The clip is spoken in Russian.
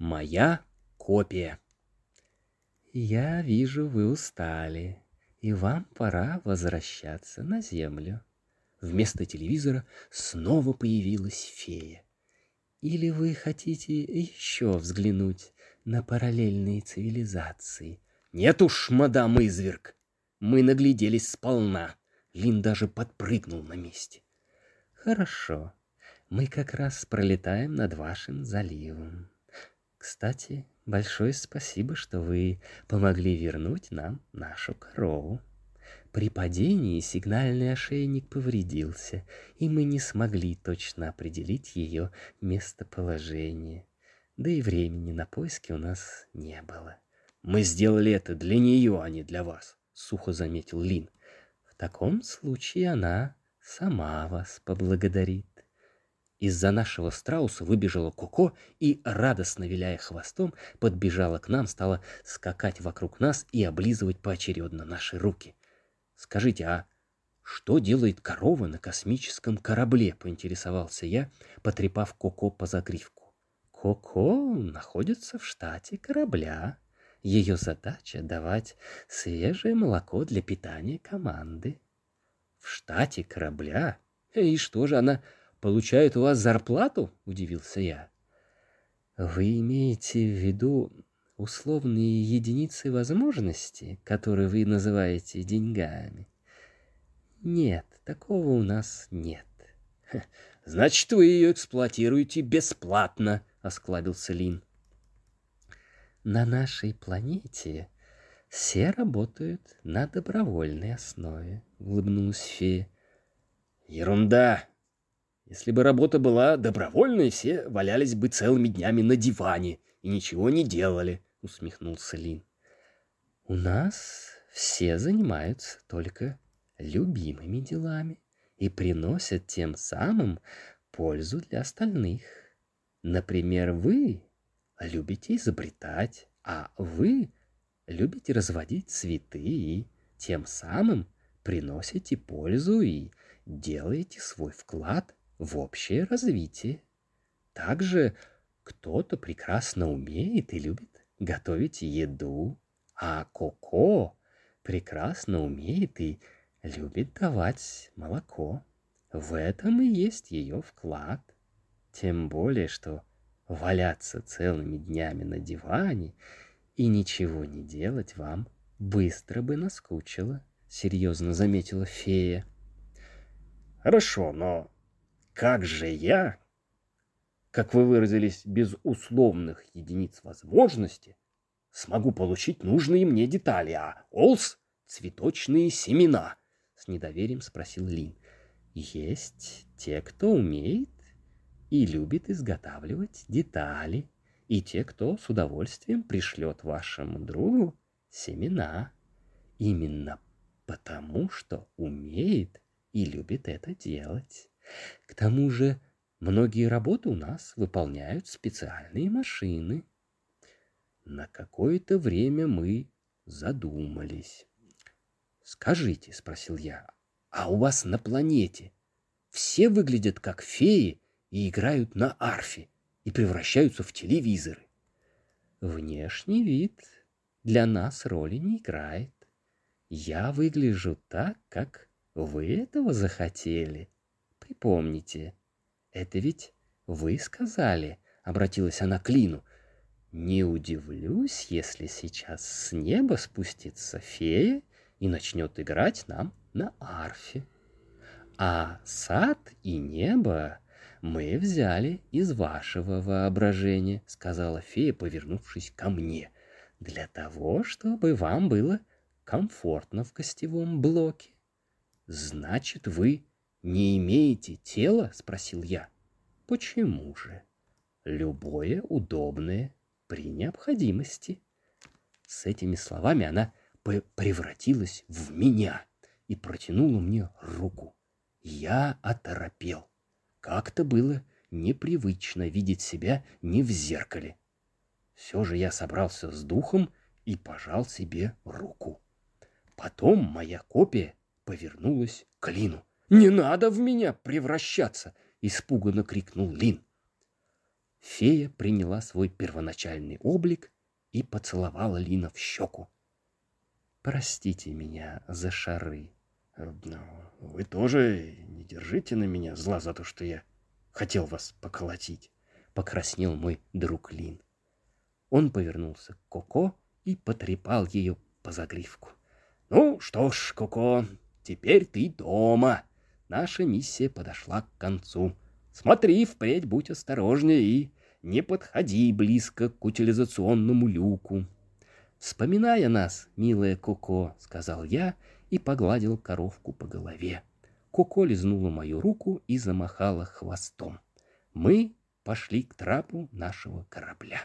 Моя копия. Я вижу, вы устали, и вам пора возвращаться на землю. Вместо телевизора снова появилась фея. Или вы хотите еще взглянуть на параллельные цивилизации? Нет уж, мадам Изверг, мы нагляделись сполна. Лин даже подпрыгнул на месте. Хорошо, мы как раз пролетаем над вашим заливом. Кстати, большое спасибо, что вы помогли вернуть нам нашу корову. При падении сигнальный ошейник повредился, и мы не смогли точно определить ее местоположение. Да и времени на поиски у нас не было. «Мы сделали это для нее, а не для вас», — сухо заметил Лин. «В таком случае она сама вас поблагодарит». Из-за нашего страуса выбежала Коко и, радостно виляя хвостом, подбежала к нам, стала скакать вокруг нас и облизывать поочередно наши руки. «Скажите, а что делает корова на космическом корабле?» — поинтересовался я, потрепав Коко по загривку. «Коко находится в штате корабля. Ее задача — давать свежее молоко для питания команды». «В штате корабля? И что же она получает у вас зарплату?» — удивился я. «Вы имеете в виду условные единицы возможностей, которые вы называете деньгами?» «Нет, такого у нас нет». «Значит, вы ее эксплуатируете бесплатно», — осклабился Лин. «На нашей планете все работают на добровольной основе», — улыбнулась фея. «Ерунда!» Если бы работа была добровольной, все валялись бы целыми днями на диване и ничего не делали, усмехнулся Лин. У нас все занимаются только любимыми делами и приносят тем самым пользу для остальных. Например, вы любите изобретать, а вы любите разводить цветы и тем самым приносите пользу и делаете свой вклад в общее развитие. Также кто-то прекрасно умеет и любит готовить еду, а Коко прекрасно умеет и любит давать молоко. В этом и есть ее вклад. Тем более, что валяться целыми днями на диване и ничего не делать вам быстро бы наскучило, серьезно заметила фея. Хорошо, но как же я, как вы выразились, без условных единиц возможности, смогу получить нужные мне детали, а Олс — цветочные семена? С недоверием спросил Лин. Есть те, кто умеет и любит изготавливать детали, и те, кто с удовольствием пришлет вашему другу семена. Именно потому, что умеет и любит это делать. К тому же многие работы у нас выполняют специальные машины. На какое-то время мы задумались. «Скажите», — спросил я, — «а у вас на планете все выглядят как феи и играют на арфе и превращаются в телевизоры?» «Внешний вид для нас роли не играет. Я выгляжу так, как вы этого захотели. Припомните, это ведь вы сказали, обратилась она к Лину. Не удивлюсь, если сейчас с неба спустится фея и начнет играть нам на арфе. А сад и небо мы взяли из вашего воображения, сказала фея, повернувшись ко мне, для того, чтобы вам было комфортно в гостевом блоке. Значит, вы «Не имеете тела?» — спросил я. «Почему же? Любое удобное при необходимости». С этими словами она превратилась в меня и протянула мне руку. Я оторопел. Как-то было непривычно видеть себя не в зеркале. Все же я собрался с духом и пожал себе руку. Потом моя копия повернулась к Лину. «Не надо в меня превращаться!» — испуганно крикнул Лин. Фея приняла свой первоначальный облик и поцеловала Лина в щеку. «Простите меня за шары». «Вы тоже не держите на меня зла за то, что я хотел вас поколотить», — покраснел мой друг Лин. Он повернулся к Коко и потрепал ее по загривку. «Ну что ж, Коко, теперь ты дома. Наша миссия подошла к концу. Смотри, впредь будь осторожнее и не подходи близко к утилизационному люку. Вспоминая нас, милая Коко, сказал я и погладил коровку по голове. Коко лизнула мою руку и замахала хвостом. Мы пошли к трапу нашего корабля.